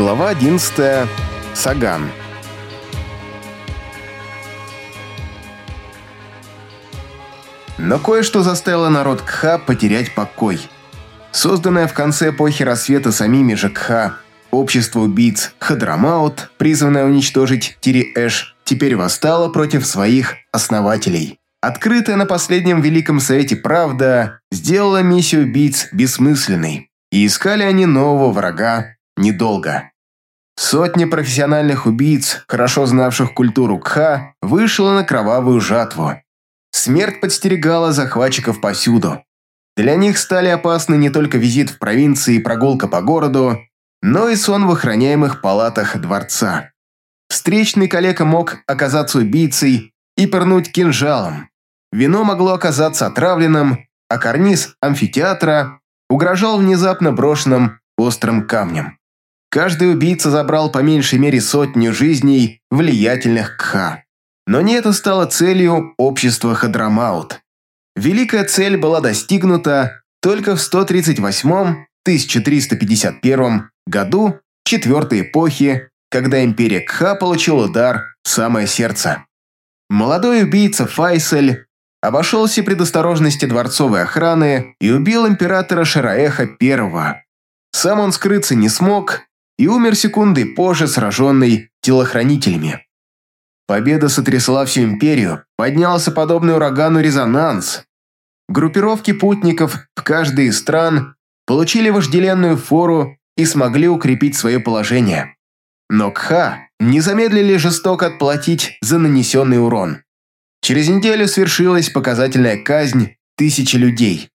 Глава 11. Саган. Но кое-что заставило народ Кха потерять покой. Созданное в конце эпохи рассвета самими же Кха общество убийц Хадрамаут, призванное уничтожить Тири-Эш, теперь восстало против своих основателей. Открытая на последнем Великом Совете правда сделала миссию убийц бессмысленной, и искали они нового врага недолго. Сотни профессиональных убийц, хорошо знавших культуру Кха, вышла на кровавую жатву. Смерть подстерегала захватчиков повсюду. Для них стали опасны не только визит в провинции и прогулка по городу, но и сон в охраняемых палатах дворца. Встречный коллега мог оказаться убийцей и пырнуть кинжалом. Вино могло оказаться отравленным, а карниз амфитеатра угрожал внезапно брошенным острым камнем. Каждый убийца забрал по меньшей мере сотню жизней влиятельных Кха. Но не это стало целью общества Хадрамаут. Великая цель была достигнута только в 138-1351 году четвертой эпохи, когда империя Кха получила удар в самое сердце. Молодой убийца Файсель обошел все предосторожности дворцовой охраны и убил императора Шараэха I. Сам он скрыться не смог и умер секунды позже, сраженный телохранителями. Победа сотрясла всю империю, поднялся подобный урагану резонанс. Группировки путников в каждой из стран получили вожделенную фору и смогли укрепить свое положение. Но Кха не замедлили жестоко отплатить за нанесенный урон. Через неделю свершилась показательная казнь тысячи людей.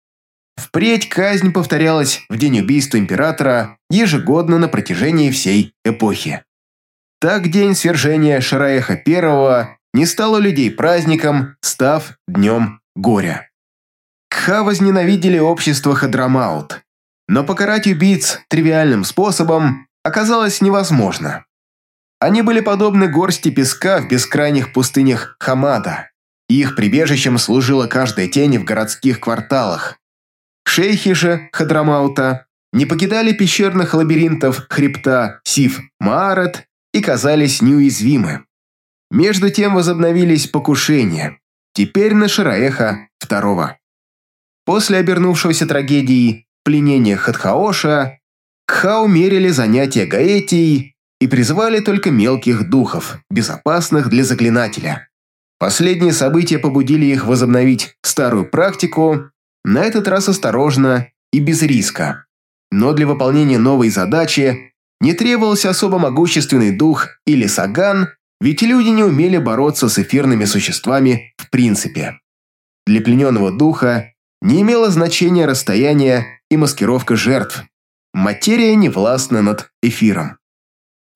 Впредь казнь повторялась в день убийства императора ежегодно на протяжении всей эпохи. Так день свержения Шараеха I не стал у людей праздником, став днем горя. Кха возненавидели общество Хадрамаут, но покарать убийц тривиальным способом оказалось невозможно. Они были подобны горсти песка в бескрайних пустынях Хамада. Их прибежищем служила каждая тень в городских кварталах, Шейхи же Хадрамаута не покидали пещерных лабиринтов хребта Сиф-Маарат и казались неуязвимы. Между тем возобновились покушения, теперь на Шараэха II. После обернувшегося трагедии пленения Хатхаоша, Кха умерили занятия Гаэтией и призвали только мелких духов, безопасных для заклинателя. Последние события побудили их возобновить старую практику на этот раз осторожно и без риска. Но для выполнения новой задачи не требовался особо могущественный дух или саган, ведь люди не умели бороться с эфирными существами в принципе. Для плененного духа не имело значения расстояние и маскировка жертв. Материя не властна над эфиром.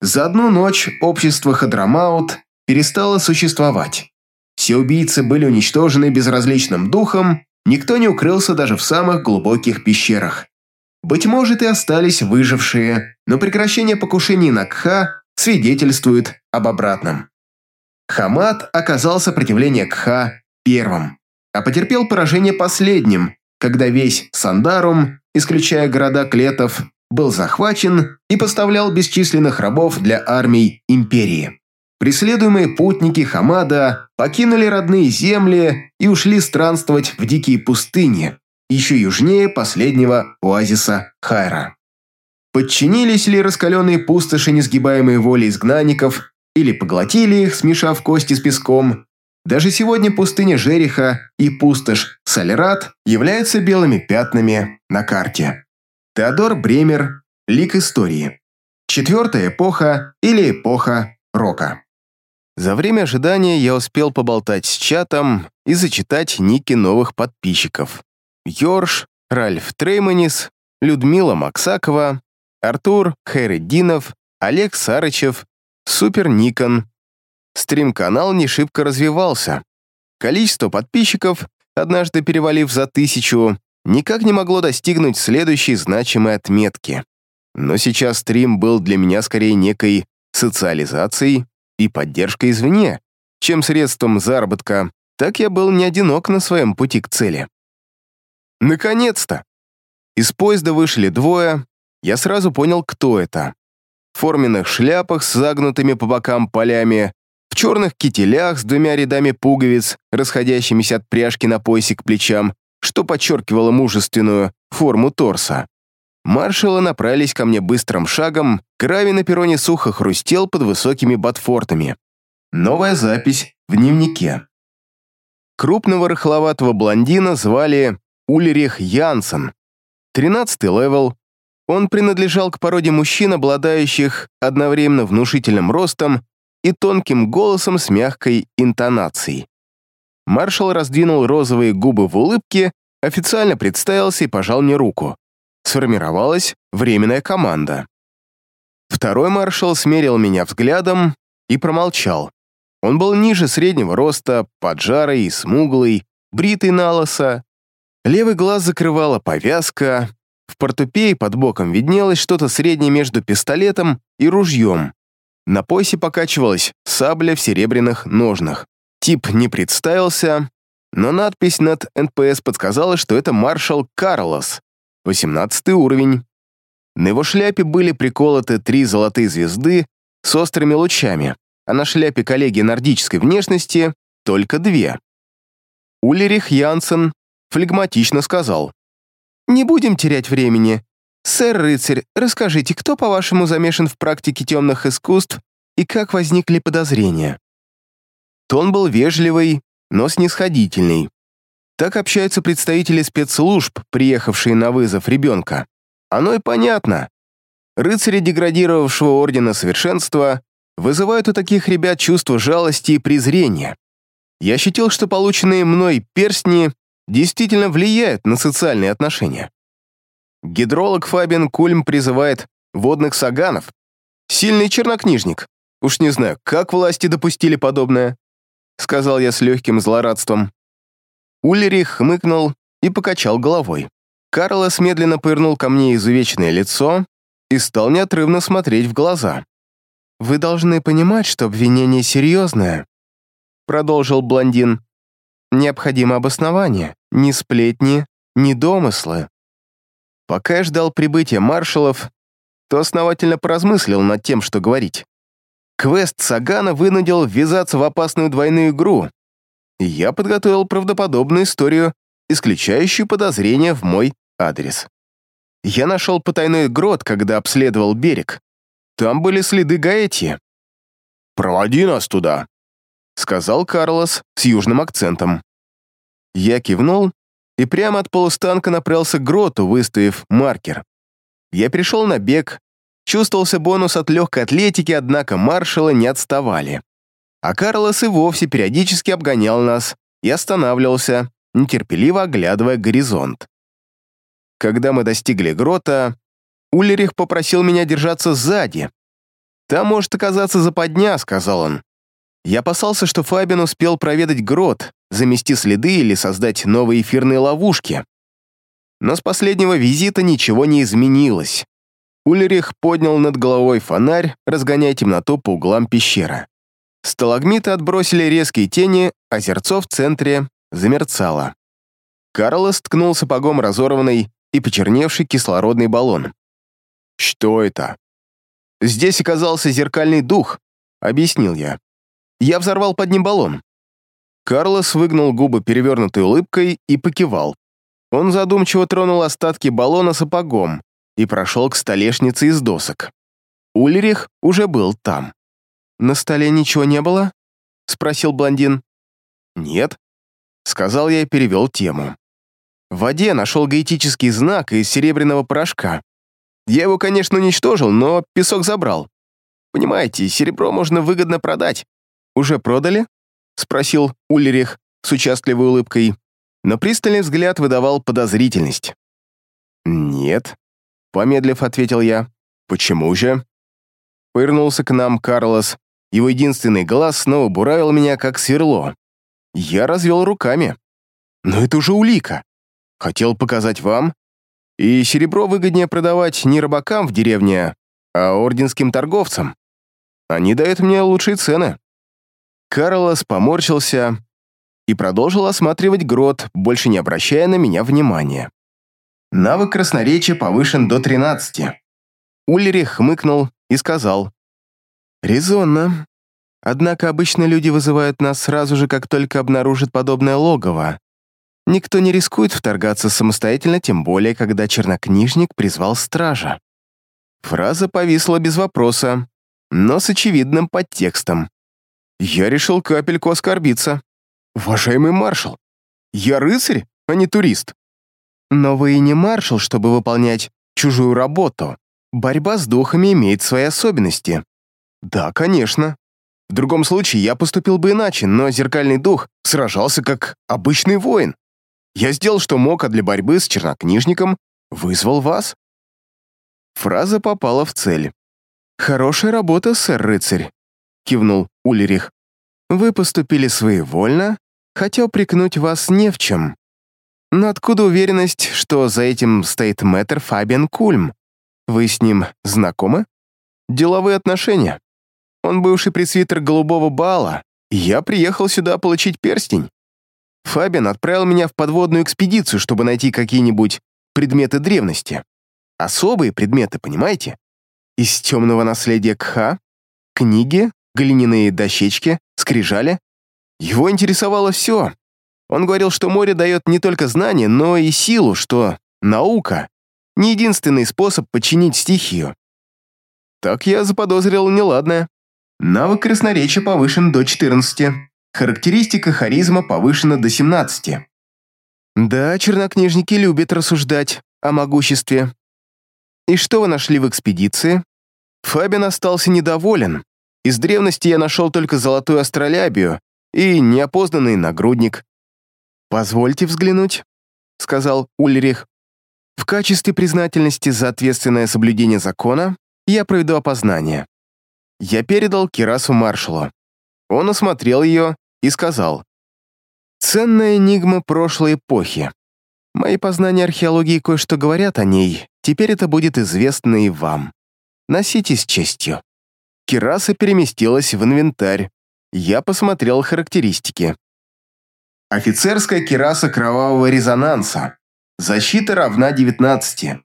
За одну ночь общество Хадрамаут перестало существовать. Все убийцы были уничтожены безразличным духом, Никто не укрылся даже в самых глубоких пещерах. Быть может, и остались выжившие, но прекращение покушений на Кха свидетельствует об обратном. Хамад оказал сопротивление Кха первым, а потерпел поражение последним, когда весь Сандарум, исключая города Клетов, был захвачен и поставлял бесчисленных рабов для армий империи. Преследуемые путники Хамада покинули родные земли и ушли странствовать в дикие пустыни, еще южнее последнего оазиса Хайра. Подчинились ли раскаленные пустоши несгибаемой воли изгнанников или поглотили их, смешав кости с песком, даже сегодня пустыня Жериха и пустошь Салерат являются белыми пятнами на карте. Теодор Бремер «Лик истории». Четвертая эпоха или эпоха рока. За время ожидания я успел поболтать с чатом и зачитать ники новых подписчиков. Йорш, Ральф Трейманис, Людмила Максакова, Артур Хайреддинов, Олег Сарычев, Супер Никон. Стрим-канал не шибко развивался. Количество подписчиков, однажды перевалив за тысячу, никак не могло достигнуть следующей значимой отметки. Но сейчас стрим был для меня скорее некой социализацией и поддержка извне, чем средством заработка, так я был не одинок на своем пути к цели. Наконец-то! Из поезда вышли двое, я сразу понял, кто это. в форменных шляпах с загнутыми по бокам полями, в черных кителях с двумя рядами пуговиц, расходящимися от пряжки на поясе к плечам, что подчеркивало мужественную форму торса. Маршалы направились ко мне быстрым шагом, Крави на перроне сухо хрустел под высокими ботфортами. Новая запись в дневнике. Крупного рыхловатого блондина звали Ульрих Янсен. Тринадцатый level. Он принадлежал к породе мужчин, обладающих одновременно внушительным ростом и тонким голосом с мягкой интонацией. Маршал раздвинул розовые губы в улыбке, официально представился и пожал мне руку. Сформировалась временная команда. Второй маршал смерил меня взглядом и промолчал. Он был ниже среднего роста, поджарый и смуглый, бритый наголо. Левый глаз закрывала повязка, в портупее под боком виднелось что-то среднее между пистолетом и ружьем. На поясе покачивалась сабля в серебряных ножнах. Тип не представился, но надпись над НПС подсказала, что это маршал Карлос, 18 уровень. На его шляпе были приколоты три золотые звезды с острыми лучами, а на шляпе коллеги нордической внешности только две. Улерих Янсен флегматично сказал. «Не будем терять времени. Сэр-рыцарь, расскажите, кто, по-вашему, замешан в практике темных искусств и как возникли подозрения?» Тон был вежливый, но снисходительный. Так общаются представители спецслужб, приехавшие на вызов ребенка. Оно и понятно. Рыцари деградировавшего Ордена Совершенства вызывают у таких ребят чувство жалости и презрения. Я ощутил, что полученные мной перстни действительно влияют на социальные отношения. Гидролог Фабиан Кульм призывает водных саганов. Сильный чернокнижник. Уж не знаю, как власти допустили подобное, сказал я с легким злорадством. Ульрих хмыкнул и покачал головой. Карлос медленно повернул ко мне изувеченное лицо и стал неотрывно смотреть в глаза. «Вы должны понимать, что обвинение серьезное», — продолжил блондин. «Необходимо обоснование, ни сплетни, ни домыслы». Пока я ждал прибытия маршалов, то основательно поразмыслил над тем, что говорить. Квест Сагана вынудил ввязаться в опасную двойную игру, я подготовил правдоподобную историю исключающую подозрения в мой адрес. Я нашел потайной грот, когда обследовал берег. Там были следы Гаэти. «Проводи нас туда», — сказал Карлос с южным акцентом. Я кивнул и прямо от полустанка направился к гроту, выставив маркер. Я пришел на бег, чувствовался бонус от легкой атлетики, однако маршалы не отставали. А Карлос и вовсе периодически обгонял нас и останавливался, нетерпеливо оглядывая горизонт. Когда мы достигли грота, Ульрих попросил меня держаться сзади. «Там может оказаться западня», — сказал он. Я опасался, что Фабин успел проведать грот, замести следы или создать новые эфирные ловушки. Но с последнего визита ничего не изменилось. Ульрих поднял над головой фонарь, разгоняя темноту по углам пещеры. Сталагмиты отбросили резкие тени, а зерцо в центре замерцало. Карлос ткнул сапогом разорванный и почерневший кислородный баллон. «Что это?» «Здесь оказался зеркальный дух», — объяснил я. «Я взорвал под ним баллон». Карлос выгнул губы перевернутой улыбкой и покивал. Он задумчиво тронул остатки баллона сапогом и прошел к столешнице из досок. Ульрих уже был там. «На столе ничего не было?» — спросил блондин. «Нет», сказал я и перевел тему. В воде нашел гаитический знак из серебряного порошка. Я его, конечно, уничтожил, но песок забрал. Понимаете, серебро можно выгодно продать. Уже продали? Спросил Ульрих с участливой улыбкой, но пристальный взгляд выдавал подозрительность. «Нет», — помедлив, ответил я. «Почему же?» Повернулся к нам Карлос. Его единственный глаз снова буравил меня, как сверло. Я развел руками. Но это уже улика. Хотел показать вам. И серебро выгоднее продавать не рыбакам в деревне, а орденским торговцам. Они дают мне лучшие цены. Карлос поморщился и продолжил осматривать грот, больше не обращая на меня внимания. Навык красноречия повышен до 13. Ульрих хмыкнул и сказал. «Резонно. Однако обычно люди вызывают нас сразу же, как только обнаружат подобное логово. Никто не рискует вторгаться самостоятельно, тем более, когда чернокнижник призвал стража». Фраза повисла без вопроса, но с очевидным подтекстом. Я решил капельку оскорбиться. «Уважаемый маршал, я рыцарь, а не турист». «Но вы и не маршал, чтобы выполнять чужую работу. Борьба с духами имеет свои особенности». «Да, конечно. В другом случае я поступил бы иначе, но зеркальный дух сражался как обычный воин. Я сделал, что мог, а для борьбы с чернокнижником вызвал вас». Фраза попала в цель. «Хорошая работа, сэр-рыцарь», — кивнул Ульрих. «Вы поступили своевольно, хотя упрекнуть вас не в чем. Но откуда уверенность, что за этим стоит мэтр Фабиан Кульм? Вы с ним знакомы? Деловые отношения. Он бывший пресвитер Голубого Бала, я приехал сюда получить перстень. Фабиан отправил меня в подводную экспедицию, чтобы найти какие-нибудь предметы древности. Особые предметы, понимаете? Из темного наследия Кха, книги, глиняные дощечки, скрижали. Его интересовало все. Он говорил, что море дает не только знания, но и силу, что наука — не единственный способ подчинить стихию. Так я заподозрил неладное. Навык красноречия повышен до 14. Характеристика харизма повышена до 17. Да, чернокнижники любят рассуждать о могуществе. И что вы нашли в экспедиции? Фабин остался недоволен. Из древности я нашел только золотую астролябию и неопознанный нагрудник. «Позвольте взглянуть», — сказал Ульрих. «В качестве признательности за ответственное соблюдение закона я проведу опознание». Я передал Кирасу маршалу. Он осмотрел ее и сказал. «Ценная энигма прошлой эпохи. Мои познания археологии кое-что говорят о ней, теперь это будет известно и вам. Носите с честью». Кираса переместилась в инвентарь. Я посмотрел характеристики. Офицерская кираса кровавого резонанса. Защита равна 19.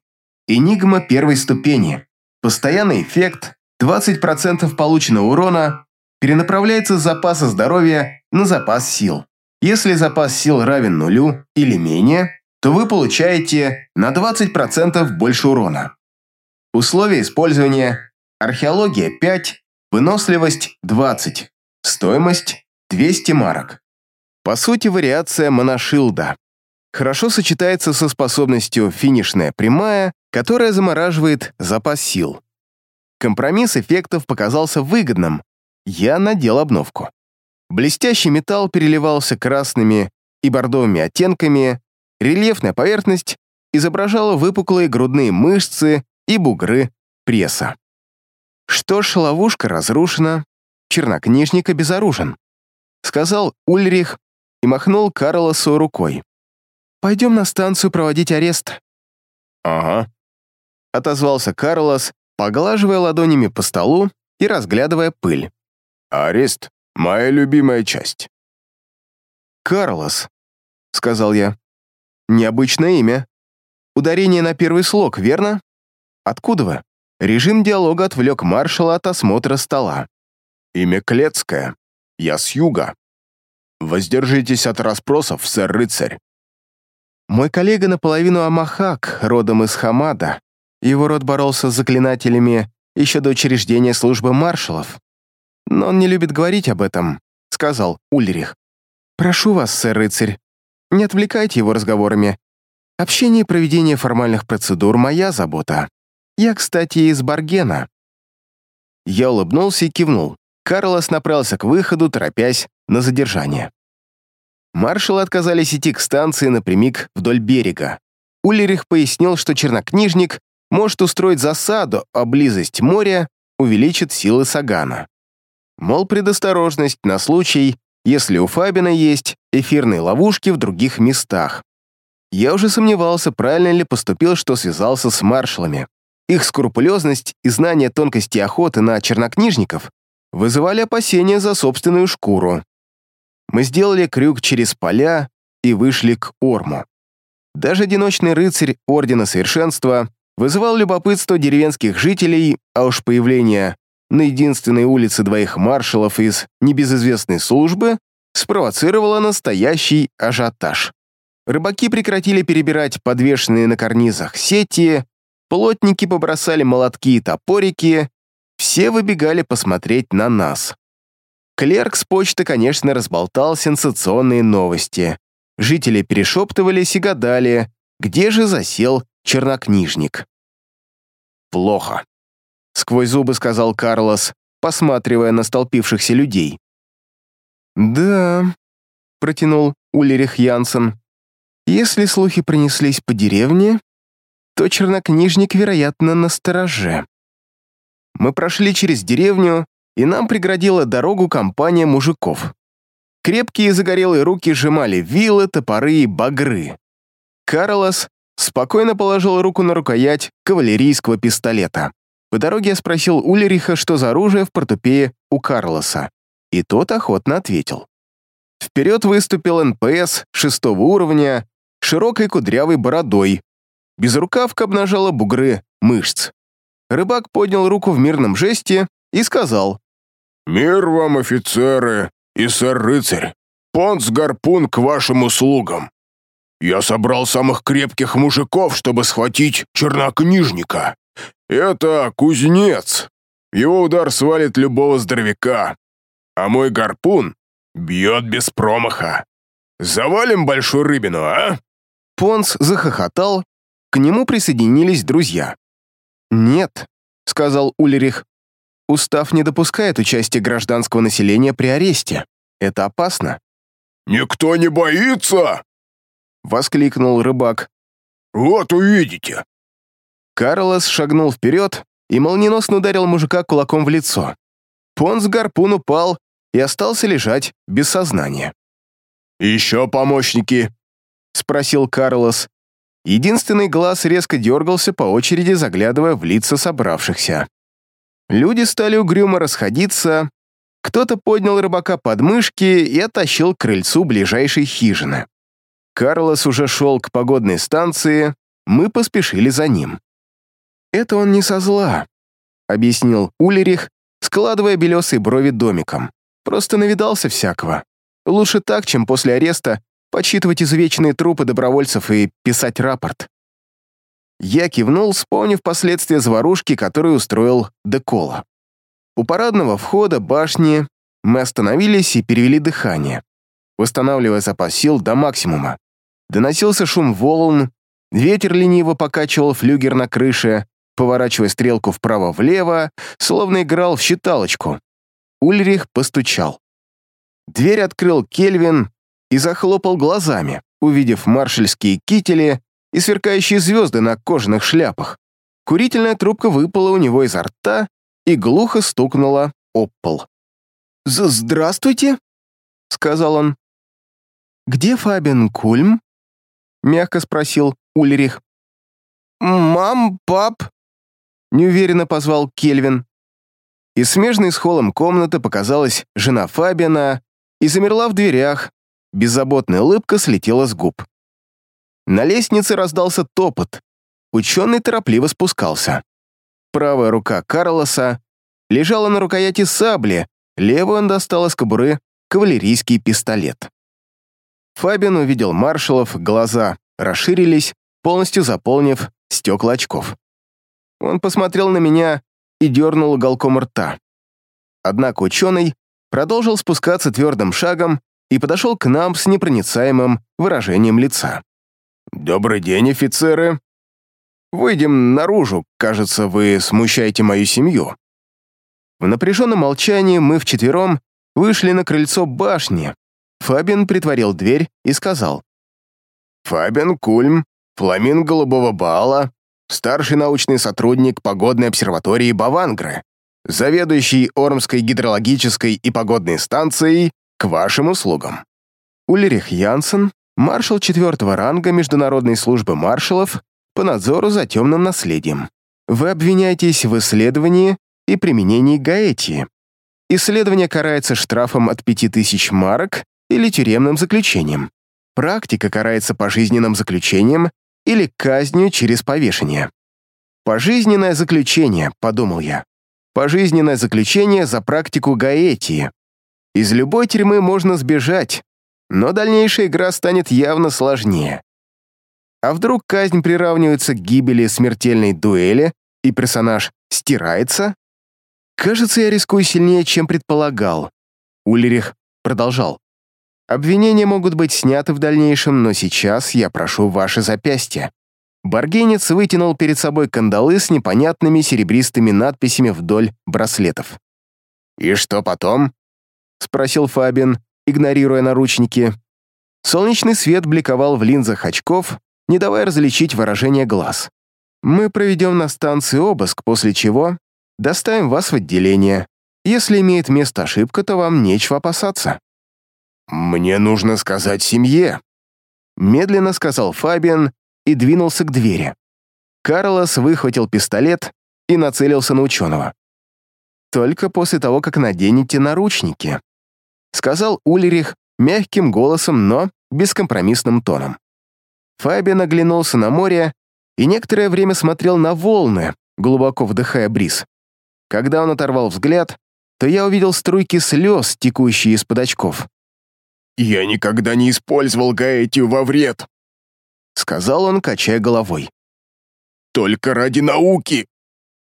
Энигма первой ступени. Постоянный эффект 20% полученного урона перенаправляется с запаса здоровья на запас сил. Если запас сил равен нулю или менее, то вы получаете на 20% больше урона. Условия использования. Археология 5, выносливость 20, стоимость 200 марок. По сути, вариация моношилда. Хорошо сочетается со способностью финишная прямая, которая замораживает запас сил. Компромисс эффектов показался выгодным. Я надел обновку. Блестящий металл переливался красными и бордовыми оттенками, рельефная поверхность изображала выпуклые грудные мышцы и бугры пресса. Что ж, ловушка разрушена, чернокнижник обезоружен, сказал Ульрих и махнул Карлосу рукой. Пойдем на станцию проводить арест. Ага. Отозвался Карлос, поглаживая ладонями по столу и разглядывая пыль. Арест — моя любимая часть. Карлос, сказал я. Необычное имя. Ударение на первый слог, верно? Откуда вы? Режим диалога отвлек маршала от осмотра стола. Имя Клецкое. Я с юга. Воздержитесь от расспросов, сэр-рыцарь. Мой коллега наполовину Амахак, родом из Хамада. Его род боролся с заклинателями еще до учреждения службы маршалов. Но он не любит говорить об этом, сказал Ульрих. Прошу вас, сэр-рыцарь, не отвлекайте его разговорами. Общение и проведение формальных процедур — моя забота. Я, кстати, из Баргена». Я улыбнулся и кивнул. Карлос направился к выходу, торопясь на задержание. Маршалы отказались идти к станции напрямик вдоль берега. Уллерих пояснил, что чернокнижник может устроить засаду, а близость моря увеличит силы Сагана. Мол, предосторожность на случай, если у Фабина есть эфирные ловушки в других местах. Я уже сомневался, правильно ли поступил, что связался с маршалами. Их скрупулезность и знание тонкости охоты на чернокнижников вызывали опасения за собственную шкуру. Мы сделали крюк через поля и вышли к Орму. Даже одиночный рыцарь Ордена Совершенства вызывал любопытство деревенских жителей, а уж появление на единственной улице двоих маршалов из небезызвестной службы спровоцировало настоящий ажиотаж. Рыбаки прекратили перебирать подвешенные на карнизах сети, плотники побросали молотки и топорики, все выбегали посмотреть на нас. Клерк с почты, конечно, разболтал сенсационные новости. Жители перешептывались и гадали, где же засел чернокнижник. «Плохо», — сквозь зубы сказал Карлос, посматривая на столпившихся людей. «Да», — протянул Ульрих Янсен, «если слухи пронеслись по деревне, то чернокнижник, вероятно, на стороже». Мы прошли через деревню, и нам преградила дорогу компания мужиков. Крепкие загорелые руки сжимали вилы, топоры и багры. Карлос спокойно положил руку на рукоять кавалерийского пистолета. По дороге я спросил Ульриха, что за оружие в портупее у Карлоса, и тот охотно ответил. Вперед выступил НПС шестого уровня, с широкой кудрявой бородой. Безрукавка обнажала бугры мышц. Рыбак поднял руку в мирном жесте и сказал. «Мир вам, офицеры и сэр-рыцарь! Понс-гарпун к вашим услугам! Я собрал самых крепких мужиков, чтобы схватить чернокнижника. Это кузнец. Его удар свалит любого здоровяка. А мой гарпун бьет без промаха. Завалим большую рыбину, а?» Понс захохотал, к нему присоединились друзья. «Нет», — сказал Ульрих, — «устав не допускает участия гражданского населения при аресте. Это опасно». «Никто не боится!» Воскликнул рыбак. «Вот увидите!» Карлос шагнул вперед и молниеносно ударил мужика кулаком в лицо. Понс гарпун упал и остался лежать без сознания. «Еще помощники?» — спросил Карлос. Единственный глаз резко дергался по очереди, заглядывая в лица собравшихся. Люди стали угрюмо расходиться, кто-то поднял рыбака под мышки и оттащил к крыльцу ближайшей хижины. Карлос уже шел к погодной станции, мы поспешили за ним. «Это он не со зла», — объяснил Улерих, складывая белесые брови домиком. «Просто навидался всякого. Лучше так, чем после ареста подсчитывать изувеченные трупы добровольцев и писать рапорт». Я кивнул, вспомнив последствия заварушки, которую устроил Декола. У парадного входа башни мы остановились и перевели дыхание, восстанавливая запас сил до максимума. Доносился шум волн, ветер лениво покачивал флюгер на крыше, поворачивая стрелку вправо-влево, словно играл в считалочку. Ульрих постучал. Дверь открыл Кельвин и захлопал глазами, увидев маршальские кители и сверкающие звезды на кожаных шляпах. Курительная трубка выпала у него изо рта и глухо стукнула об пол. «Здравствуйте», — сказал он. «Где Фабин Кульм?» Мягко спросил Ульрих. «Мам, пап?» неуверенно позвал Кельвин. Из смежной с холлом комнаты показалась жена Фабиана и замерла в дверях. Беззаботная улыбка слетела с губ. На лестнице раздался топот. Ученый торопливо спускался. Правая рука Карлоса лежала на рукояти сабли, левую он достал из кобуры кавалерийский пистолет. Фабиан увидел маршалов, глаза расширились, полностью заполнив стекла очков. Он посмотрел на меня и дернул уголком рта. Однако ученый продолжил спускаться твердым шагом и подошел к нам с непроницаемым выражением лица. «Добрый день, офицеры. Выйдем наружу, кажется, вы смущаете мою семью». В напряженном молчании мы вчетвером вышли на крыльцо башни, Фабин притворил дверь и сказал. «Фабиан Кульм, фламин голубого бала, старший научный сотрудник погодной обсерватории Бавангры, заведующий Ормской гидрологической и погодной станцией к вашим услугам». Ульрих Янсен, маршал четвертого ранга Международной службы маршалов по надзору за темным наследием. Вы обвиняетесь в исследовании и применении гаэтии. Исследование карается штрафом от 5000 марок или тюремным заключением. Практика карается пожизненным заключением или казнью через повешение. «Пожизненное заключение», — подумал я. «Пожизненное заключение за практику Гаэтии. Из любой тюрьмы можно сбежать, но дальнейшая игра станет явно сложнее. А вдруг казнь приравнивается к гибели смертельной дуэли, и персонаж стирается? Кажется, я рискую сильнее, чем предполагал. Ульрих продолжал. Обвинения могут быть сняты в дальнейшем, но сейчас я прошу ваши запястья. Баргенец вытянул перед собой кандалы с непонятными серебристыми надписями вдоль браслетов. «И что потом?» — спросил Фабин, игнорируя наручники. Солнечный свет бликовал в линзах очков, не давая различить выражение глаз. «Мы проведем на станции обыск, после чего доставим вас в отделение. Если имеет место ошибка, то вам нечего опасаться». «Мне нужно сказать семье», — медленно сказал Фабиан и двинулся к двери. Карлос выхватил пистолет и нацелился на ученого. «Только после того, как наденете наручники», — сказал Ульрих мягким голосом, но бескомпромиссным тоном. Фабиан оглянулся на море и некоторое время смотрел на волны, глубоко вдыхая бриз. Когда он оторвал взгляд, то я увидел струйки слез, текущие из-под очков. «Я никогда не использовал Гаэтию во вред», — сказал он, качая головой. «Только ради науки.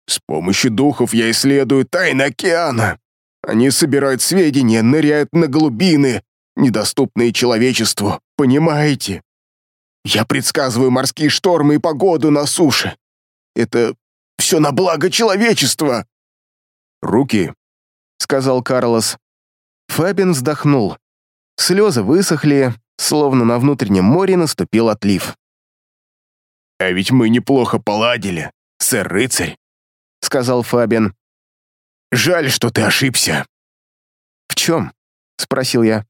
С помощью духов я исследую тайны океана. Они собирают сведения, ныряют на глубины, недоступные человечеству, понимаете? Я предсказываю морские штормы и погоду на суше. Это все на благо человечества». «Руки», — сказал Карлос. Фабин вздохнул. Слезы высохли, словно на внутреннем море наступил отлив. «А ведь мы неплохо поладили, сэр-рыцарь», — сказал Фабин. «Жаль, что ты ошибся». «В чем?» — спросил я.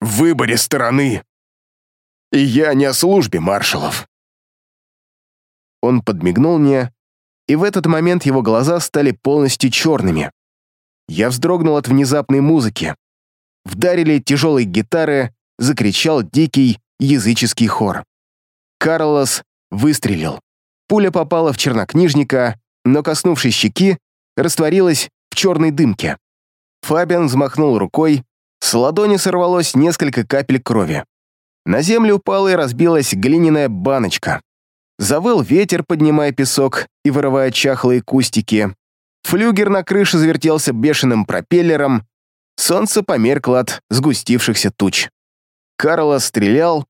«В выборе стороны. И я не о службе маршалов». Он подмигнул мне, и в этот момент его глаза стали полностью черными. Я вздрогнул от внезапной музыки. Вдарили тяжелые гитары, закричал дикий языческий хор. Карлос выстрелил. Пуля попала в чернокнижника, но, коснувшись щеки, растворилась в черной дымке. Фабиан взмахнул рукой, с ладони сорвалось несколько капель крови. На землю упала и разбилась глиняная баночка. Завыл ветер, поднимая песок и вырывая чахлые кустики. Флюгер на крыше завертелся бешеным пропеллером. Солнце померкло от сгустившихся туч. Карла стрелял,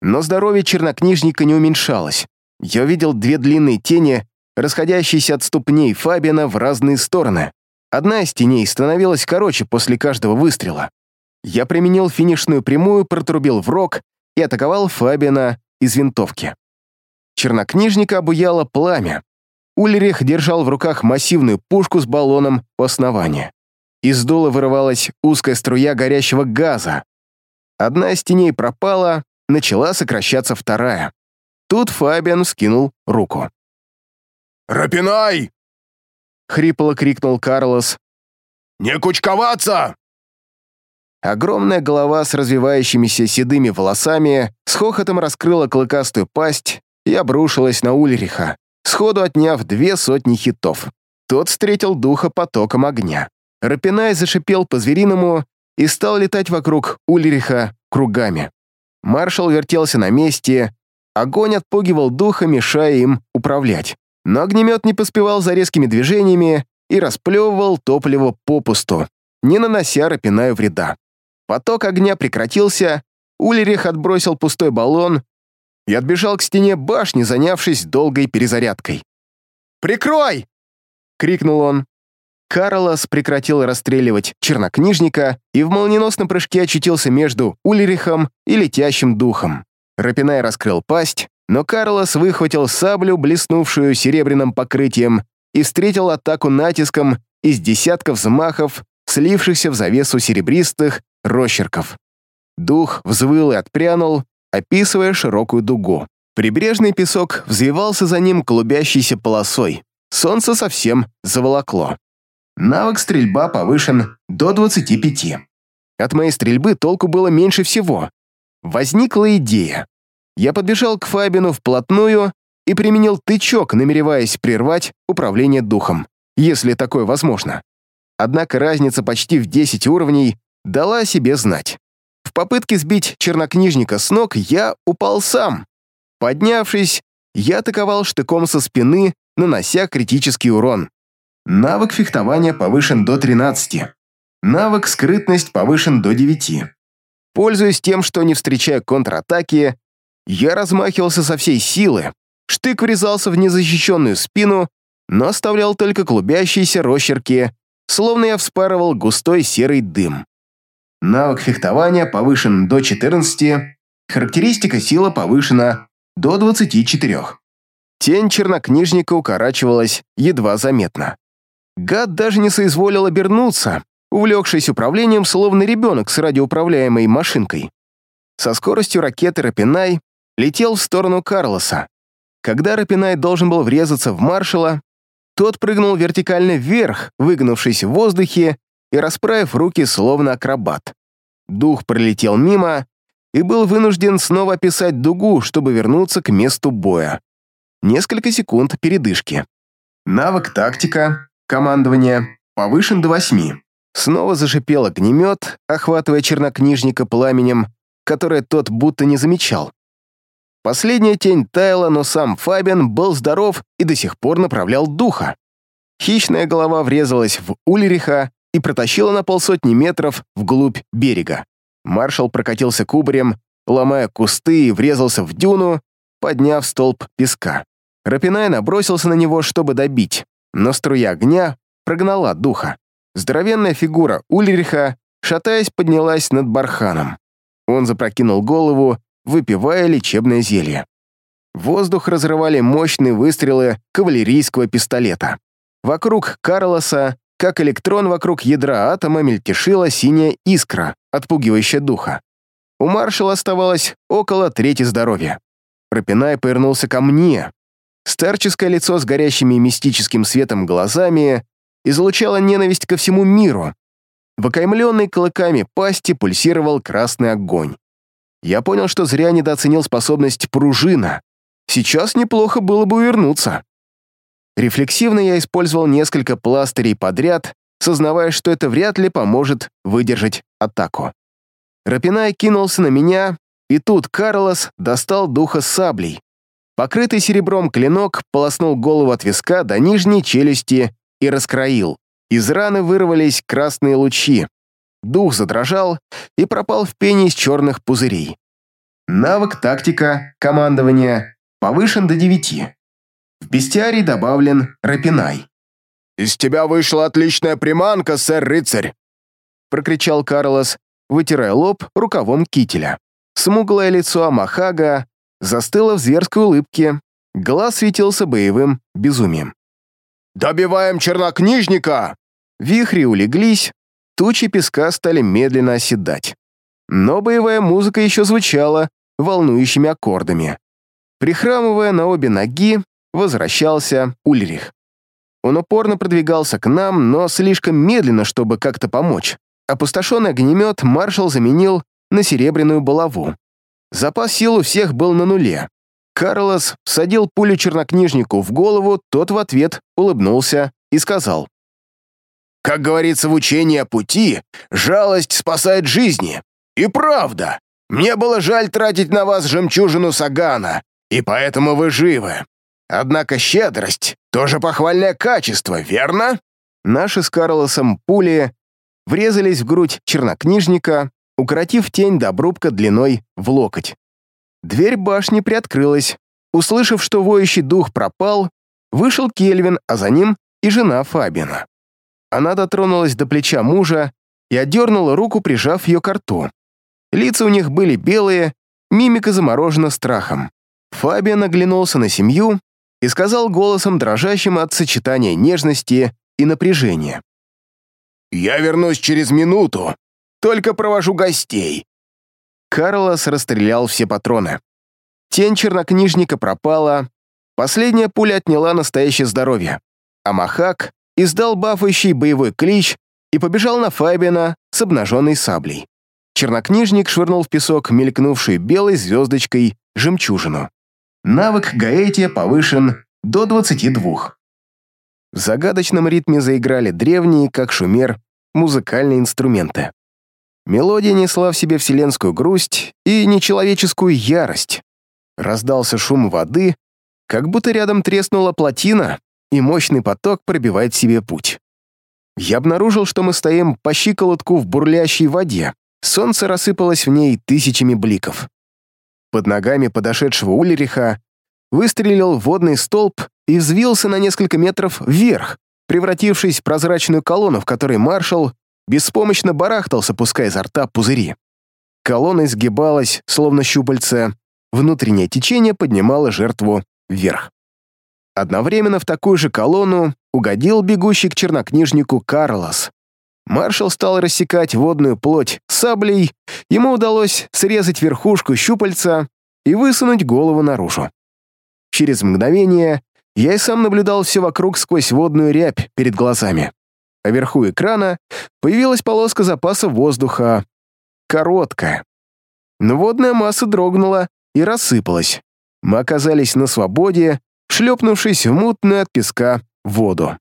но здоровье чернокнижника не уменьшалось. Я видел две длинные тени, расходящиеся от ступней Фабиана в разные стороны. Одна из теней становилась короче после каждого выстрела. Я применил финишную прямую, протрубил в рог и атаковал Фабиана из винтовки. Чернокнижника обуяло пламя. Ульрих держал в руках массивную пушку с баллоном у основания. Из дула вырывалась узкая струя горящего газа, Одна из теней пропала, начала сокращаться вторая. Тут Фабиан скинул руку. «Рапинай!» — хрипло крикнул Карлос. «Не кучковаться!» Огромная голова с развивающимися седыми волосами с хохотом раскрыла клыкастую пасть и обрушилась на Ульриха, сходу отняв две сотни хитов. Тот встретил духа потоком огня. Рапинай зашипел по-звериному и стал летать вокруг Ульриха кругами. Маршал вертелся на месте, огонь отпугивал духа, мешая им управлять. Но огнемет не поспевал за резкими движениями и расплевывал топливо попусту, не нанося Рапинаю вреда. Поток огня прекратился, Ульрих отбросил пустой баллон и отбежал к стене башни, занявшись долгой перезарядкой. «Прикрой!» — крикнул он. Карлос прекратил расстреливать чернокнижника и в молниеносном прыжке очутился между Ульрихом и летящим духом. Рапинай раскрыл пасть, но Карлос выхватил саблю, блеснувшую серебряным покрытием, и встретил атаку натиском из десятков взмахов, слившихся в завесу серебристых росчерков. Дух взвыл и отпрянул, описывая широкую дугу. Прибрежный песок взвивался за ним клубящейся полосой. Солнце совсем заволокло. Навык стрельба повышен до 25. От моей стрельбы толку было меньше всего. Возникла идея. Я подбежал к Фабину вплотную и применил тычок, намереваясь прервать управление духом, если такое возможно. Однако разница почти в 10 уровней дала о себе знать. В попытке сбить чернокнижника с ног я упал сам. Поднявшись, я атаковал штыком со спины, нанося критический урон. Навык фехтования повышен до 13. Навык скрытность повышен до 9. Пользуясь тем, что не встречая контратаки, я размахивался со всей силы, штык врезался в незащищенную спину, но оставлял только клубящиеся росчерки, словно я вспарывал густой серый дым. Навык фехтования повышен до 14, характеристика сила повышена до 24. Тень чернокнижника укорачивалась едва заметно. Гад даже не соизволил обернуться, увлекшись управлением, словно ребенок с радиоуправляемой машинкой. Со скоростью ракеты Рапинай летел в сторону Карлоса. Когда Рапинай должен был врезаться в маршала, тот прыгнул вертикально вверх, выгнувшись в воздухе и расправив руки, словно акробат. Дух пролетел мимо и был вынужден снова описать дугу, чтобы вернуться к месту боя. Несколько секунд передышки. Навык тактика, командование повышен до 8. Снова зашипел огнемет, охватывая чернокнижника пламенем, которое тот будто не замечал. Последняя тень таяла, но сам Фабиан был здоров и до сих пор направлял духа. Хищная голова врезалась в Ульриха и протащила на полсотни метров вглубь берега. Маршал прокатился кубарем, ломая кусты и врезался в дюну, подняв столб песка. Рапинай набросился на него, чтобы добить, но струя огня прогнала духа. Здоровенная фигура Ульриха, шатаясь, поднялась над барханом. Он запрокинул голову, выпивая лечебное зелье. Воздух разрывали мощные выстрелы кавалерийского пистолета. Вокруг Карлоса, как электрон вокруг ядра атома, мельтешила синяя искра, отпугивающая духа. У маршала оставалось около трети здоровья. Пропинай повернулся ко мне. Старческое лицо с горящими мистическим светом глазами излучала ненависть ко всему миру. В окаймленной клыками пасти пульсировал красный огонь. Я понял, что зря недооценил способность пружина. Сейчас неплохо было бы увернуться. Рефлексивно я использовал несколько пластырей подряд, сознавая, что это вряд ли поможет выдержать атаку. Рапинай кинулся на меня, и тут Карлос достал духа саблей. Покрытый серебром клинок полоснул голову от виска до нижней челюсти и раскроил. Из раны вырвались красные лучи. Дух задрожал и пропал в пене из черных пузырей. Навык тактика, командование повышен до 9. В бестиарий добавлен Рапинай. «Из тебя вышла отличная приманка, сэр-рыцарь!» прокричал Карлос, вытирая лоб рукавом кителя. Смуглое лицо Амахага застыло в зверской улыбке, глаз светился боевым безумием. «Добиваем чернокнижника!» Вихри улеглись, тучи песка стали медленно оседать. Но боевая музыка еще звучала волнующими аккордами. Прихрамывая на обе ноги, возвращался Ульрих. Он упорно продвигался к нам, но слишком медленно, чтобы как-то помочь. Опустошенный огнемет маршал заменил на серебряную булаву. Запас сил у всех был на нуле, Карлос всадил пулю чернокнижнику в голову, тот в ответ улыбнулся и сказал. «Как говорится в учении о пути, жалость спасает жизни. И правда, мне было жаль тратить на вас жемчужину Сагана, и поэтому вы живы. Однако щедрость — тоже похвальное качество, верно?» Наши с Карлосом пули врезались в грудь чернокнижника, укоротив тень до обрубка длиной в локоть. Дверь башни приоткрылась. Услышав, что воющий дух пропал, вышел Кельвин, а за ним и жена Фабина. Она дотронулась до плеча мужа и отдернула руку, прижав ее к рту. Лица у них были белые, мимика заморожена страхом. Фабиан оглянулся на семью и сказал голосом, дрожащим от сочетания нежности и напряжения. «Я вернусь через минуту, только провожу гостей. Карлос расстрелял все патроны. Тень чернокнижника пропала, последняя пуля отняла настоящее здоровье, а Махак издал бафающий боевой клич и побежал на Фабиана с обнаженной саблей. Чернокнижник швырнул в песок мелькнувшую белой звездочкой жемчужину. Навык Гаэтия повышен до 22. В загадочном ритме заиграли древние, как шумер, музыкальные инструменты. Мелодия несла в себе вселенскую грусть и нечеловеческую ярость. Раздался шум воды, как будто рядом треснула плотина, и мощный поток пробивает себе путь. Я обнаружил, что мы стоим по щиколотку в бурлящей воде. Солнце рассыпалось в ней тысячами бликов. Под ногами подошедшего Ульриха выстрелил водный столб и взвился на несколько метров вверх, превратившись в прозрачную колонну, в которой маршал беспомощно барахтался, пуская изо рта пузыри. Колонна изгибалась, словно щупальце, внутреннее течение поднимало жертву вверх. Одновременно в такую же колонну угодил бегущий к чернокнижнику Карлос. Маршал стал рассекать водную плоть саблей, ему удалось срезать верхушку щупальца и высунуть голову наружу. Через мгновение я и сам наблюдал все вокруг сквозь водную рябь перед глазами. А вверху экрана появилась полоска запаса воздуха. Короткая. Но водная масса дрогнула и рассыпалась. Мы оказались на свободе, шлепнувшись в мутную от песка воду.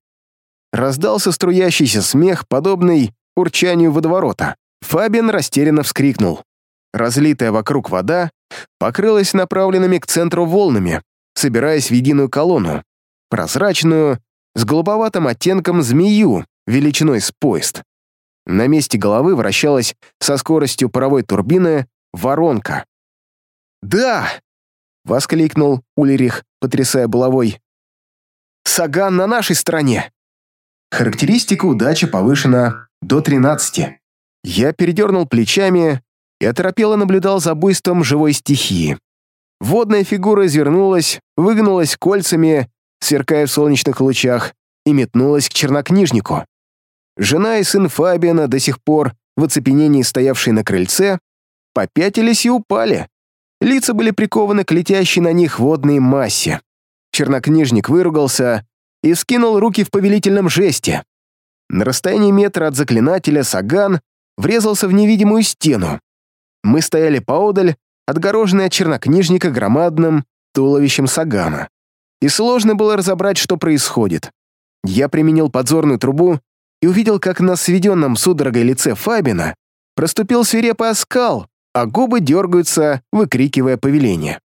Раздался струящийся смех, подобный урчанию водоворота. Фабиан растерянно вскрикнул. Разлитая вокруг вода покрылась направленными к центру волнами, собираясь в единую колонну, прозрачную, с голубоватым оттенком змею, величиной с поезд. На месте головы вращалась со скоростью паровой турбины воронка. «Да!» — воскликнул Улерих, потрясая булавой. «Саган на нашей стороне!» Характеристика удачи повышена до 13. Я передернул плечами и оторопело наблюдал за буйством живой стихии. Водная фигура извернулась, выгнулась кольцами, сверкая в солнечных лучах, и метнулась к чернокнижнику. Жена и сын Фабиана, до сих пор в оцепенении стоявшие на крыльце, попятились и упали. Лица были прикованы к летящей на них водной массе. Чернокнижник выругался и скинул руки в повелительном жесте. На расстоянии метра от заклинателя Саган врезался в невидимую стену. Мы стояли поодаль, отгороженные от чернокнижника громадным туловищем Сагана. И сложно было разобрать, что происходит. Я применил подзорную трубу и увидел, как на сведенном судорогой лице Фабина проступил свирепый оскал, а губы дергаются, выкрикивая повеление.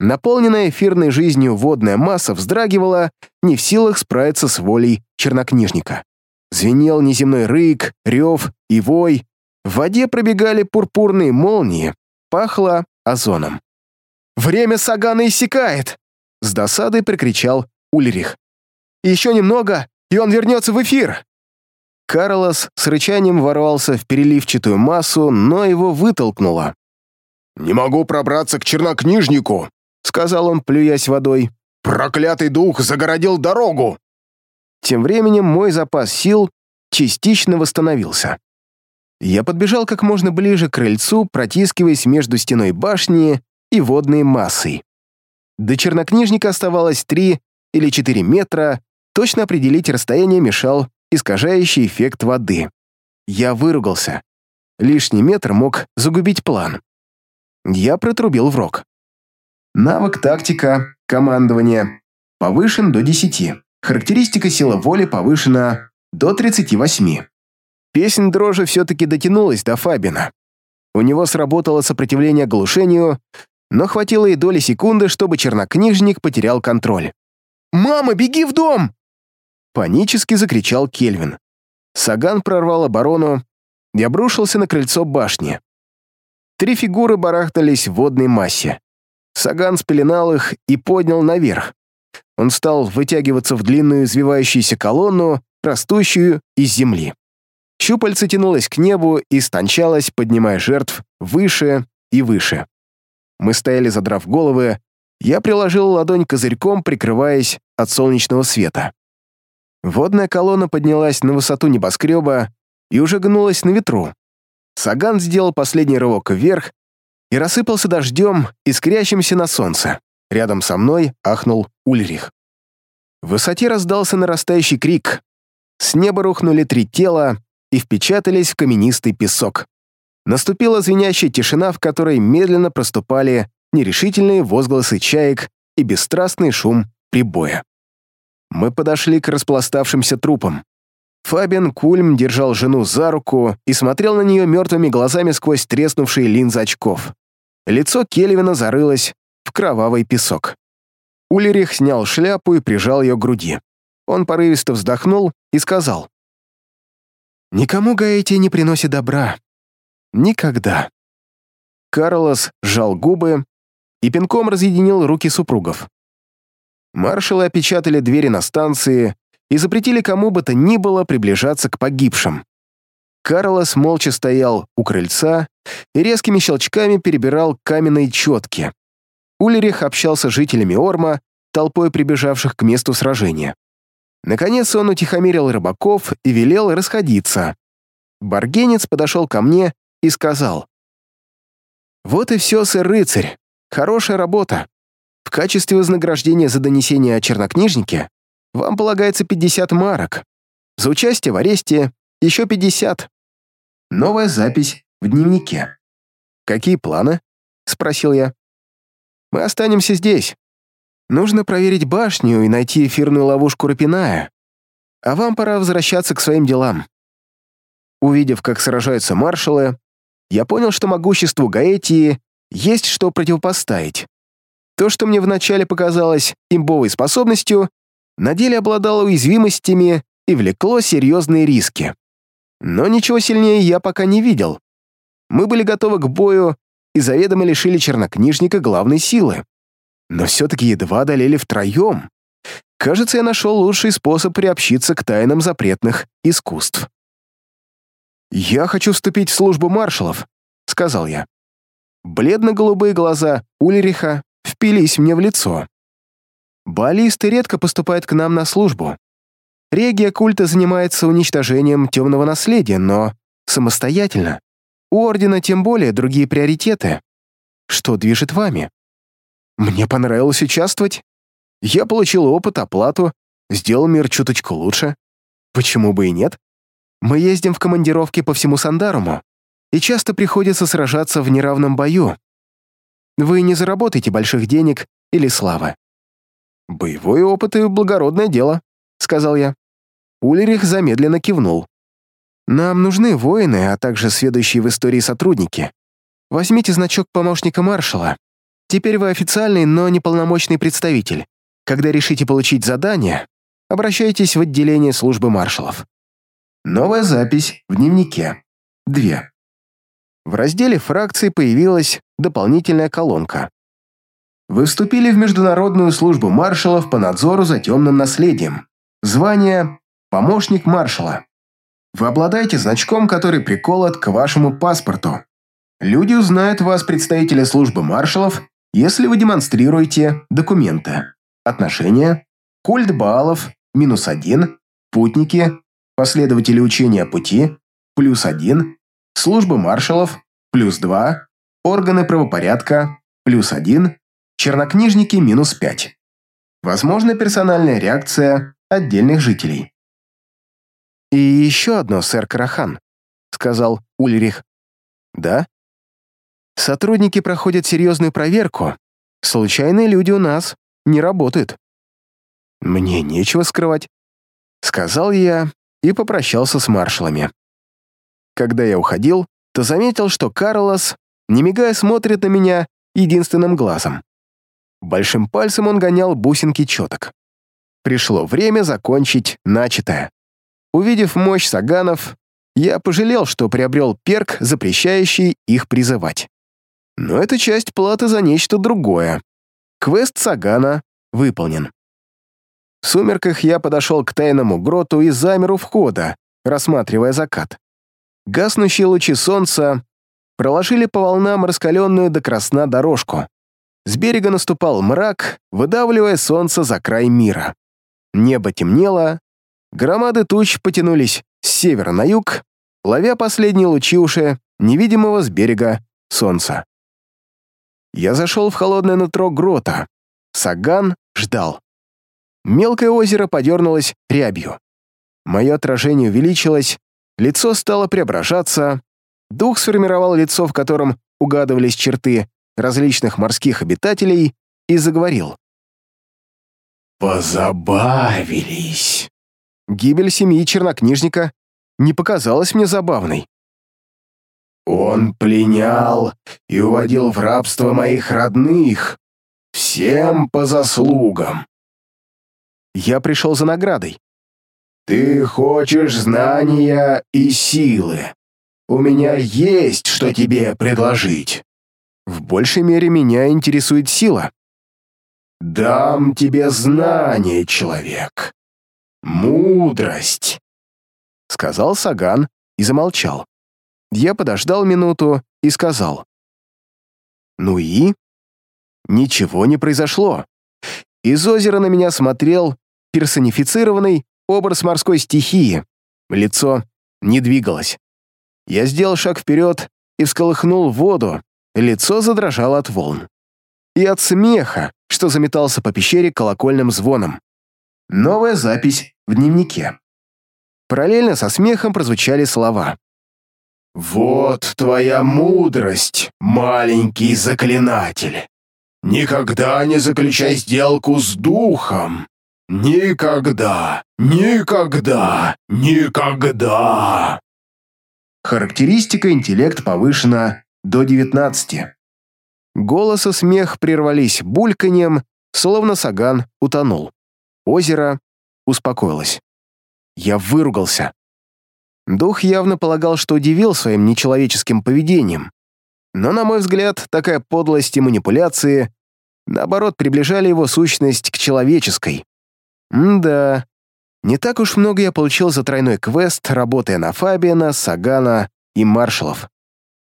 Наполненная эфирной жизнью водная масса вздрагивала, не в силах справиться с волей чернокнижника. Звенел неземной рык, рев и вой. В воде пробегали пурпурные молнии, пахло озоном. «Время Сагана иссякает!» — с досадой прикричал Ульрих. «Еще немного, и он вернется в эфир!» Карлос с рычанием ворвался в переливчатую массу, но его вытолкнуло. «Не могу пробраться к чернокнижнику!» — сказал он, плюясь водой. «Проклятый дух загородил дорогу!» Тем временем мой запас сил частично восстановился. Я подбежал как можно ближе к крыльцу, протискиваясь между стеной башни и водной массой. До чернокнижника оставалось три или четыре метра, точно определить расстояние мешал искажающий эффект воды. Я выругался. Лишний метр мог загубить план. Я протрубил в рог. Навык тактика, командование повышен до 10. Характеристика сила воли повышена до 38. Песнь дрожи все-таки дотянулась до Фабина. У него сработало сопротивление глушению, но хватило и доли секунды, чтобы чернокнижник потерял контроль. «Мама, беги в дом!» Панически закричал Кельвин. Саган прорвал оборону и обрушился на крыльцо башни. Три фигуры барахтались в водной массе. Саган спеленал их и поднял наверх. Он стал вытягиваться в длинную извивающуюся колонну, растущую из земли. Щупальце тянулось к небу и стончалось, поднимая жертв выше и выше. Мы стояли, задрав головы, я приложил ладонь козырьком, прикрываясь от солнечного света. Водная колонна поднялась на высоту небоскреба и уже гнулась на ветру. Саган сделал последний рывок вверх и рассыпался дождем, искрящимся на солнце. Рядом со мной ахнул Ульрих. В высоте раздался нарастающий крик. С неба рухнули три тела и впечатались в каменистый песок. Наступила звенящая тишина, в которой медленно проступали нерешительные возгласы чаек и бесстрастный шум прибоя. Мы подошли к распластавшимся трупам. Фабиан Кульм держал жену за руку и смотрел на нее мертвыми глазами сквозь треснувшие линзы очков. Лицо Кельвина зарылось в кровавый песок. Улерих снял шляпу и прижал ее к груди. Он порывисто вздохнул и сказал. «Никому Гаэти не приносит добра. Никогда». Карлос сжал губы и пинком разъединил руки супругов. Маршалы опечатали двери на станции и запретили кому бы то ни было приближаться к погибшим. Карлос молча стоял у крыльца и резкими щелчками перебирал каменные четки. Ульрих общался с жителями Орма, толпой прибежавших к месту сражения. Наконец он утихомирил рыбаков и велел расходиться. Баргенец подошел ко мне и сказал. «Вот и все, сэр-рыцарь. Хорошая работа. В качестве вознаграждения за донесение о чернокнижнике вам полагается 50 марок. За участие в аресте еще 50. Новая запись в дневнике. «Какие планы?» — спросил я. «Мы останемся здесь. Нужно проверить башню и найти эфирную ловушку Рапиная. А вам пора возвращаться к своим делам». Увидев, как сражаются маршалы, я понял, что могуществу Гаэтии есть что противопоставить. То, что мне вначале показалось имбовой способностью, на деле обладало уязвимостями и влекло серьезные риски. Но ничего сильнее я пока не видел. Мы были готовы к бою и заведомо лишили чернокнижника главной силы. Но все-таки едва одолели втроем. Кажется, я нашел лучший способ приобщиться к тайнам запретных искусств. «Я хочу вступить в службу маршалов», — сказал я. Бледно-голубые глаза Ульриха впились мне в лицо. Баллисты редко поступают к нам на службу. Регия культа занимается уничтожением темного наследия, но самостоятельно. У Ордена тем более другие приоритеты. Что движет вами? Мне понравилось участвовать. Я получил опыт, оплату, сделал мир чуточку лучше. Почему бы и нет? Мы ездим в командировки по всему Сандаруму, и часто приходится сражаться в неравном бою, вы не заработаете больших денег или славы. «Боевой опыт и благородное дело», — сказал я. Ульрих замедленно кивнул. «Нам нужны воины, а также следующие в истории сотрудники. Возьмите значок помощника маршала. Теперь вы официальный, но неполномочный представитель. Когда решите получить задание, обращайтесь в отделение службы маршалов». Новая запись в дневнике. Две. В разделе фракции появилась дополнительная колонка. Вы вступили в Международную службу маршалов по надзору за темным наследием. Звание «Помощник маршала». Вы обладаете значком, который приколот к вашему паспорту. Люди узнают вас, представители службы маршалов, если вы демонстрируете документы. Отношения, культ Баалов, минус один, путники, последователи учения пути, плюс один, службы маршалов, плюс 2, органы правопорядка, плюс 1, чернокнижники, минус 5. Возможна персональная реакция отдельных жителей. «И еще одно, сэр Карахан», — сказал Ульрих. «Да?» «Сотрудники проходят серьезную проверку. Случайные люди у нас не работают». «Мне нечего скрывать», — сказал я и попрощался с маршалами. Когда я уходил, то заметил, что Карлос, не мигая, смотрит на меня единственным глазом. Большим пальцем он гонял бусинки четок. Пришло время закончить начатое. Увидев мощь саганов, я пожалел, что приобрел перк, запрещающий их призывать. Но это часть платы за нечто другое. Квест Сагана выполнен. В сумерках я подошел к тайному гроту и замер у входа, рассматривая закат. Гаснущие лучи солнца проложили по волнам раскаленную до красна дорожку. С берега наступал мрак, выдавливая солнце за край мира. Небо темнело, громады туч потянулись с севера на юг, ловя последние лучи уже невидимого с берега солнца. Я зашел в холодное нутро грота. Саган ждал. Мелкое озеро подернулось рябью. Мое отражение увеличилось, Лицо стало преображаться, дух сформировал лицо, в котором угадывались черты различных морских обитателей, и заговорил. позабавились». Гибель семьи чернокнижника не показалась мне забавной. «Он пленял и уводил в рабство моих родных, всем по заслугам». Я пришел за наградой. «Ты хочешь знания и силы. У меня есть, что тебе предложить». В большей мере меня интересует сила. «Дам тебе знание, человек. Мудрость», — сказал Саган и замолчал. Я подождал минуту и сказал. «Ну и?» Ничего не произошло. Из озера на меня смотрел персонифицированный образ морской стихии. Лицо не двигалось. Я сделал шаг вперед и всколыхнул воду, лицо задрожало от волн. И от смеха, что заметался по пещере колокольным звоном. Новая запись в дневнике. Параллельно со смехом прозвучали слова. «Вот твоя мудрость, маленький заклинатель. Никогда не заключай сделку с духом. Никогда, никогда, никогда!» Характеристика интеллект повышена до 19. Голос и смех прервались бульканьем, словно саган утонул. Озеро успокоилось. Я выругался. Дух явно полагал, что удивил своим нечеловеческим поведением. Но, на мой взгляд, такая подлость и манипуляции, наоборот, приближали его сущность к человеческой. М-да, не так уж много я получил за тройной квест, работая на Фабиана, Сагана и Маршалов.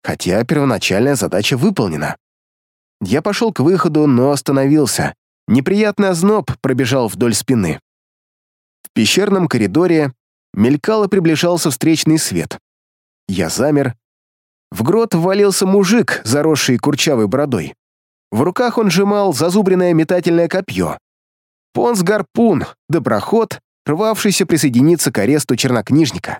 Хотя первоначальная задача выполнена. Я пошел к выходу, но остановился. Неприятный озноб пробежал вдоль спины. В пещерном коридоре мелькал и приближался встречный свет. Я замер. В грот ввалился мужик, заросший курчавой бородой. В руках он сжимал зазубренное метательное копье. Понс-гарпун, доброход, рвавшийся присоединиться к аресту чернокнижника.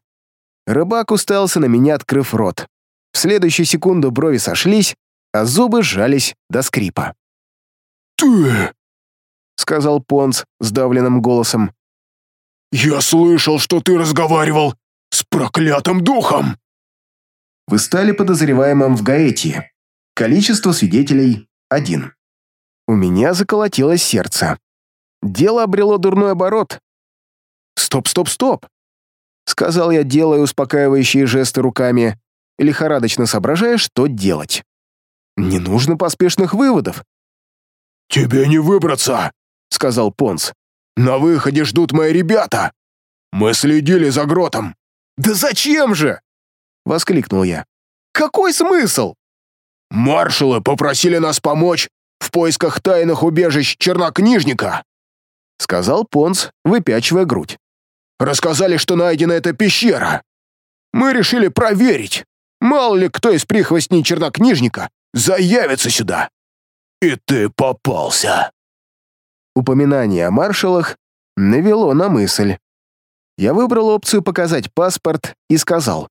Рыбак уставился на меня, открыв рот. В следующую секунду брови сошлись, а зубы сжались до скрипа. «Ты!» — сказал Понс сдавленным голосом. «Я слышал, что ты разговаривал с проклятым духом!» Вы стали подозреваемым в Гаэтии. Количество свидетелей — один. У меня заколотилось сердце. Дело обрело дурной оборот. «Стоп, стоп, стоп!» — сказал я, делая успокаивающие жесты руками, лихорадочно соображая, что делать. «Не нужно поспешных выводов». «Тебе не выбраться!» — сказал Понс. «На выходе ждут мои ребята! Мы следили за гротом!» «Да зачем же?» — воскликнул я. «Какой смысл?» «Маршалы попросили нас помочь в поисках тайных убежищ чернокнижника», — сказал Понс, выпячивая грудь. «Рассказали, что найдена эта пещера. Мы решили проверить, мало ли кто из прихвостней чернокнижника заявится сюда. И ты попался». Упоминание о маршалах навело на мысль. Я выбрал опцию «Показать паспорт» и сказал.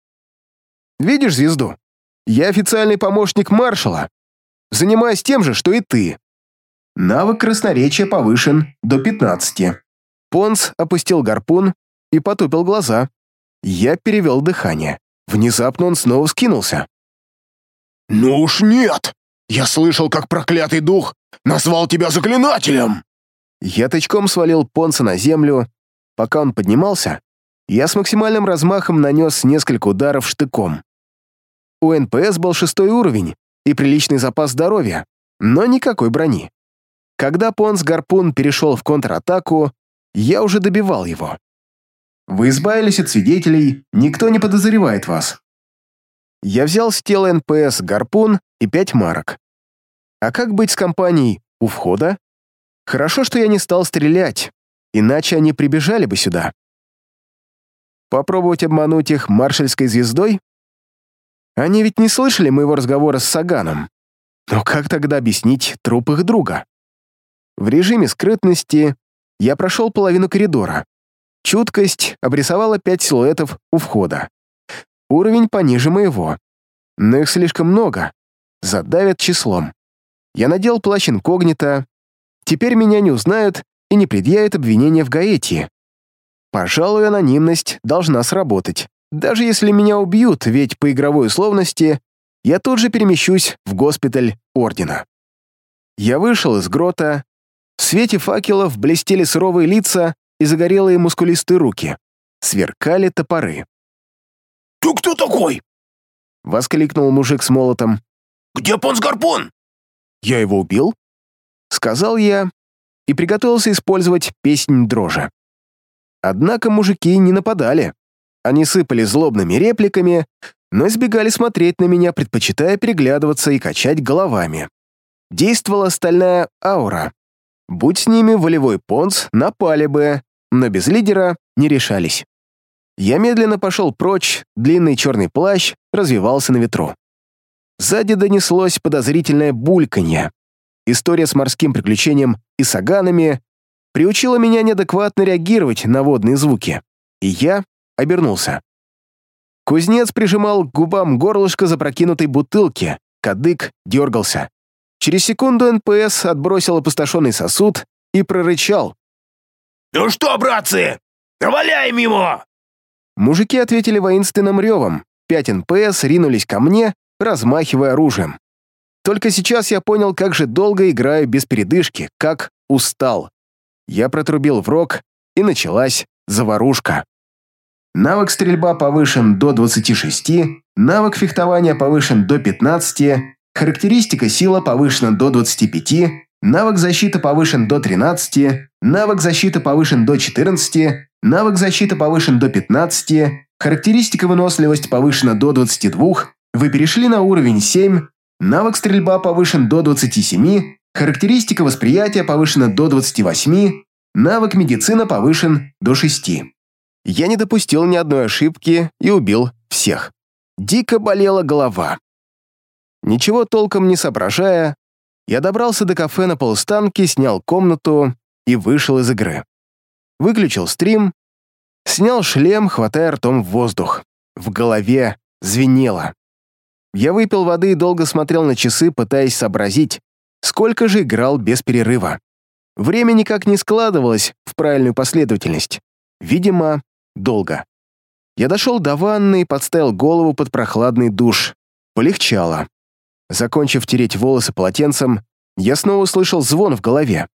«Видишь звезду? Я официальный помощник маршала. Занимаюсь тем же, что и ты». Навык красноречия повышен до 15. Понс опустил гарпун и потупил глаза. Я перевел дыхание. Внезапно он снова вскинулся. «Ну уж нет! Я слышал, как проклятый дух назвал тебя заклинателем!» Я тычком свалил Понса на землю. Пока он поднимался, я с максимальным размахом нанес несколько ударов штыком. У НПС был шестой уровень и приличный запас здоровья, но никакой брони. Когда Понс-гарпун перешел в контратаку, я уже добивал его. Вы избавились от свидетелей, никто не подозревает вас. Я взял с тела НПС гарпун и пять марок. А как быть с компанией у входа? Хорошо, что я не стал стрелять, иначе они прибежали бы сюда. Попробовать обмануть их маршальской звездой? Они ведь не слышали моего разговора с Саганом. Но как тогда объяснить труп их друга? В режиме скрытности я прошел половину коридора. Чуткость обрисовала пять силуэтов у входа. Уровень пониже моего. Но их слишком много. Задавят числом. Я надел плащ инкогнито. Теперь меня не узнают, и не предъявит обвинения в Гаэти. Пожалуй, анонимность должна сработать. Даже если меня убьют, ведь по игровой условности я тут же перемещусь в госпиталь Ордена. Я вышел из грота. В свете факелов блестели суровые лица и загорелые мускулистые руки. Сверкали топоры. «Ты кто такой?» — воскликнул мужик с молотом. «Где Понс-Гарпун?» «Я его убил?» — сказал я и приготовился использовать песнь дрожи. Однако мужики не нападали. Они сыпали злобными репликами, но избегали смотреть на меня, предпочитая переглядываться и качать головами. Действовала стальная аура. Будь с ними волевой понс, напали бы, но без лидера не решались. Я медленно пошел прочь, длинный черный плащ развивался на ветру. Сзади донеслось подозрительное бульканье. История с морским приключением и саганами приучила меня неадекватно реагировать на водные звуки, и я обернулся. Кузнец прижимал к губам горлышко запрокинутой бутылки, кадык дергался. Через секунду НПС отбросил опустошенный сосуд и прорычал. «Ну что, братцы, наваляем ему!» Мужики ответили воинственным ревом. Пять НПС ринулись ко мне, размахивая оружием. Только сейчас я понял, как же долго играю без передышки, как устал. Я протрубил в рог, и началась заварушка. Навык стрельба повышен до 26, навык фехтования повышен до 15, характеристика сила повышена до 25, навык защиты повышен до 13, навык защиты повышен до 14, навык защиты повышен до 15, характеристика выносливость повышена до 22, вы перешли на уровень 7, навык стрельба повышен до 27, характеристика восприятия повышена до 28, навык медицина повышен до 6. Я не допустил ни одной ошибки и убил всех. Дико болела голова. Ничего толком не соображая, я добрался до кафе на полустанке, снял комнату и вышел из игры. Выключил стрим, снял шлем, хватая ртом в воздух. В голове звенело. Я выпил воды и долго смотрел на часы, пытаясь сообразить, сколько же играл без перерыва. Время никак не складывалось в правильную последовательность. Видимо, долго. Я дошел до ванны и подставил голову под прохладный душ. Полегчало. Закончив тереть волосы полотенцем, я снова услышал звон в голове.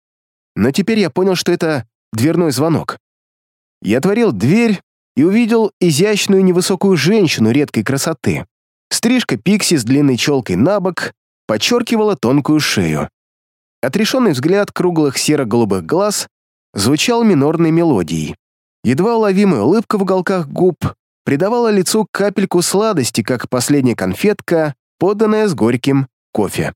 Но теперь я понял, что это дверной звонок. Я отворил дверь и увидел изящную невысокую женщину редкой красоты. Стрижка пикси с длинной челкой на бок подчеркивала тонкую шею. Отрешенный взгляд круглых серо-голубых глаз звучал минорной мелодией. Едва уловимая улыбка в уголках губ придавала лицу капельку сладости, как последняя конфетка, поданная с горьким кофе.